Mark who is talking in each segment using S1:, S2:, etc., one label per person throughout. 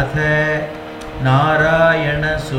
S1: अथ नारायणसूक्तम्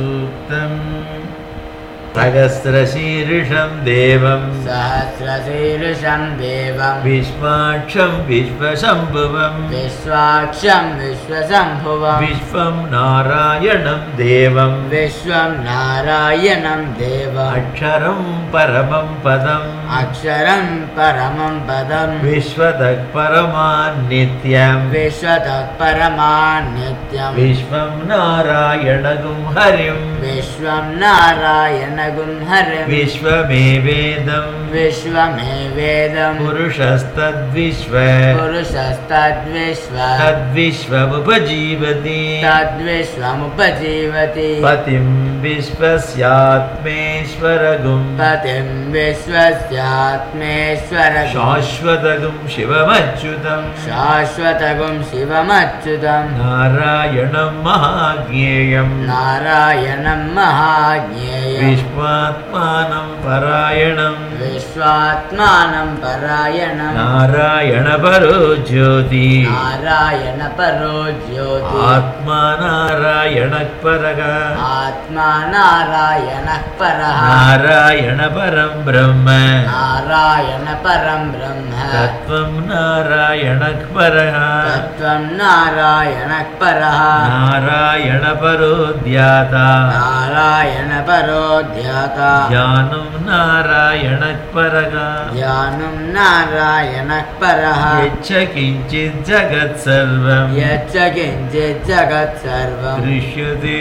S1: सहस्रशीर्षं देवं।
S2: सहस्रशीर्षं देवं।
S1: विश्वाक्षं विश्वशम्भुवम्
S2: विश्वाक्षं विश्वशम्भुवं।
S1: विश्वं नारायणं देवं।
S2: विश्वं नारायणं देवम्
S1: अक्षरं परमं पदम्
S2: अक्षरं परमं पदं।
S1: विश्वतः परमान्नित्यम्
S2: विश्वतः परमान्नित्यं
S1: विश्वं नारायणगुं हरिं।
S2: विश्वं नारायणगुं हरिं
S1: विश्वमेवेदं
S2: विश्वमेवेदं
S1: पुरुषस्तद्विश्व।
S2: पुरुषस्तद्विश्व।
S1: तद्विश्वमुपजीवति।
S2: तद्विश्वमुपजीवति।
S1: पतिं विश्वस्यात्मेश्वरगुं
S2: पतिं विश्वस्यात्मेश्वरगुं
S1: शाश्वतगुं शिवमच्युतं
S2: शाश्वतगुं शिवमच्युतं
S1: नारायणं महाज्ञेयम्।
S2: नारायणं महाज्ञेयं
S1: विश्वात्मानं परायणं
S2: विश्वात्मानं परायणं
S1: नारायणपरो ज्योति।
S2: नारायणपरो ज्योति।
S1: आत्मा नारायणः परः।
S2: आत्मा नारायणः परः।
S1: नारायणपरं ब्रह्म।
S2: नारायणपरं ब्रह्म।
S1: तत्त्वं नारायणः परः।
S2: तत्त्वं नारायणः परः।
S1: नारायणपरो ध्याता।
S2: नारायणपरो ध्याता।
S1: ज्ञानं नारायणः परः।
S2: ज्ञानं नारायणः परः।
S1: यच्च किञ्चित् जगत्सर्वम्
S2: यच्च किञ्चित् जगत् सर्वं
S1: दृश्यते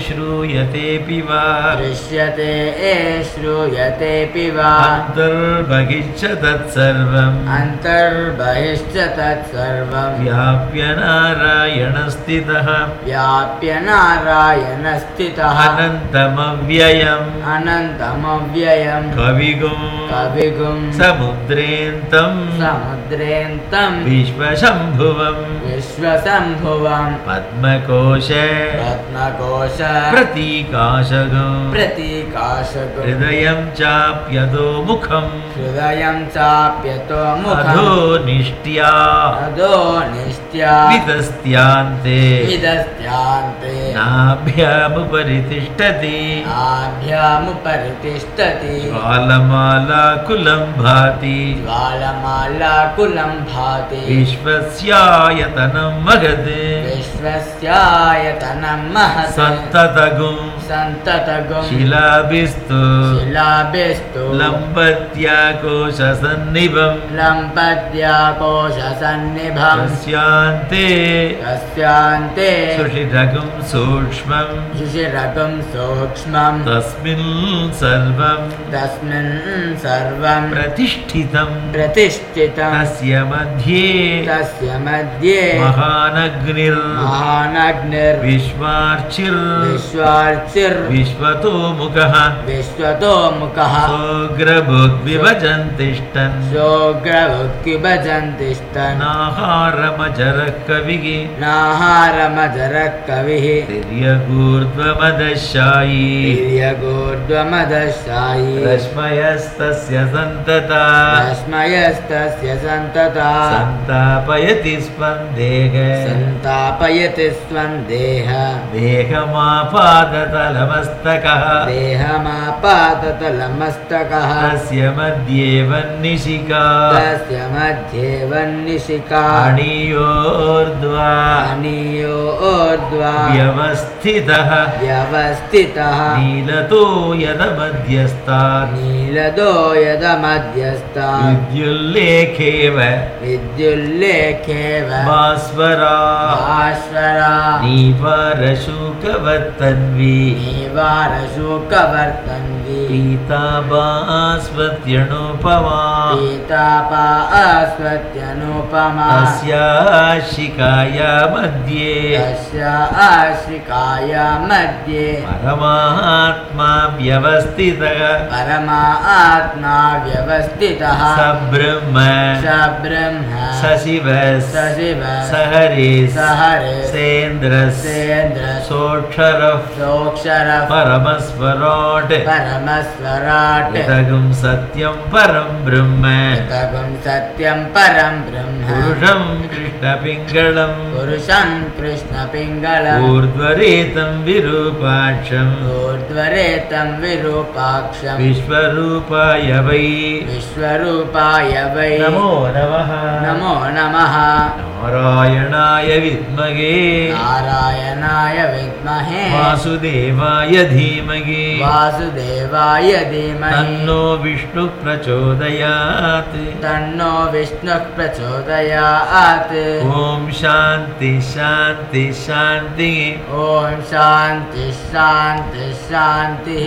S1: श्रूयतेऽपि वा।
S2: दृश्यते ए श्रूयतेऽपि वा।
S1: अन्तर्बहिश्च तत्सर्वम्
S2: अन्तर्बहिश्च तत्सर्वं
S1: व्याप्य नारायणस्थितः।
S2: व्याप्य नारायणस्थितः।
S1: अनन्तमव्ययम्
S2: अनन्तमव्ययं
S1: कविगुं
S2: कविगुं
S1: समुद्रेऽन्तम्।
S2: समुद्रेऽन्तं
S1: विश्वशम्भुवम्।
S2: विश्वशम्भुवं
S1: पद्मकोश।
S2: रत्नकोश
S1: प्रतीकाशगम्
S2: प्रतीकाशकु
S1: हृदयं चाप्यतो मुखम्।
S2: हृदयं चाप्यतो
S1: अधो
S2: मुखम्
S1: निष्ट्या।
S2: अधो निष्ट्या।
S1: वितस्त्यान्ते
S2: विदस्त्यान्ते।
S1: नाभ्यामुपरि तिष्ठति
S2: आभ्यामुपरितिष्ठति
S1: ज्वालमालाकुलं भाति।
S2: ज्वालमालाकुलं भाति।
S1: विश्वस्यायतनं महत्।
S2: विश्वस्यायतनं महत्।
S1: सन्ततगुं।
S2: सन्ततगुं।
S1: शिलाभिस्तु।
S2: शिलाभिस्तु।
S1: लम्बत्याकोशसन्निभम्।
S2: लम्पद्याकोशसन्निभं
S1: तस्यान्ते।
S2: तस्यान्ते।
S1: सुषिरगुं सूक्ष्मम्।
S2: शिशिरकं सूक्ष्मं
S1: तस्मिन् सर्वं
S2: तस्मिन् सर्वं
S1: प्रतिष्ठितम्
S2: प्रतिष्ठितं।
S1: तस्य मध्ये
S2: तस्य मध्ये
S1: महानग्निर्।
S2: महानग्निर्विश्वार्चिर्
S1: विश्वार्चिर्। विश्वतो मुखः
S2: विश्वतो मुखः
S1: सोऽग्रभुग्विभजन् तिष्ठन्
S2: सोऽग्रभुक्तिभजन्तिष्ठन्
S1: नाहारमजरः कविः
S2: नाहारमजरः कविः
S1: तिर्यगूर्ध्वमदशायी
S2: वीर्यगोर्ध्वमदशायी
S1: रश्मयस्तस्य सन्तता।
S2: रश्मयस्तस्य सन्तता।
S1: सन्तापयति स्पन्देह।
S2: सन्तापयति स्वं देह
S1: देहमापादतलमस्तकः
S2: देहमापाततलमस्तकः
S1: तस्य मध्ये वह्निशिका।
S2: तस्य मध्ये वह्निशिका।
S1: अणियोर्ध्वा।
S2: अनीयो ऊर्ध्वा
S1: व्यवस्थितः।
S2: व्यवस्थितः।
S1: नीलतो यदमध्यस्तात्।
S2: नीलदो यदमध्यस्था
S1: विद्युल्लेखेव।
S2: विद्युल्लेखेव।
S1: भास्वरा।
S2: भास्वरा।
S1: नीवारशुकवत्तन्वी
S2: निवारशोकवर्तन्ति
S1: पीताभास्वत्यणुपमा
S2: पीतापा अस्वत्यनुपमा
S1: तस्याशिकाया मध्ये।
S2: तस्य आश्रिकाया मध्ये।
S1: परमात्मा व्यवस्थितः।
S2: परमा आत्मा व्यवस्थितः।
S1: स ब्रह्म
S2: स ब्रह्म
S1: स शिव
S2: स शिव
S1: स हरिः
S2: स हरे
S1: सेन्द्रः
S2: सेन्द्र
S1: सोऽक्षरः
S2: सोऽक्षर
S1: परमस्वराट्
S2: परमस्वराट्।
S1: यतगुं सत्यं परं ब्रह्म।
S2: तगुं सत्यं परं ब्रह्म।
S1: पुरुषं कृष्णपिङ्गळम्
S2: पुरुषं कृष्णपिङ्गलम्
S1: ऊर्ध्वरेतं विरूपाक्षम्
S2: ऊर्ध्वरेतं विरूपाक्षम्
S1: विश्वरूपाय वै।
S2: विश्वरूपाय वै।
S1: नमो नमः।
S2: नमो नमः।
S1: नारायणाय विद्महे।
S2: नारायणाय विद्महे।
S1: वासुदेवाय धीमहि
S2: वासुदेवाय धीमहि।
S1: तन्नो विष्णुः प्रचोदयात्।
S2: तन्नो विष्णुः प्रचोदयात्।
S1: ॐ शान्ति शान्ति शान्तिः।
S2: ॐ शान्ति शान्ति शान्तिः